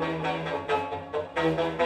Música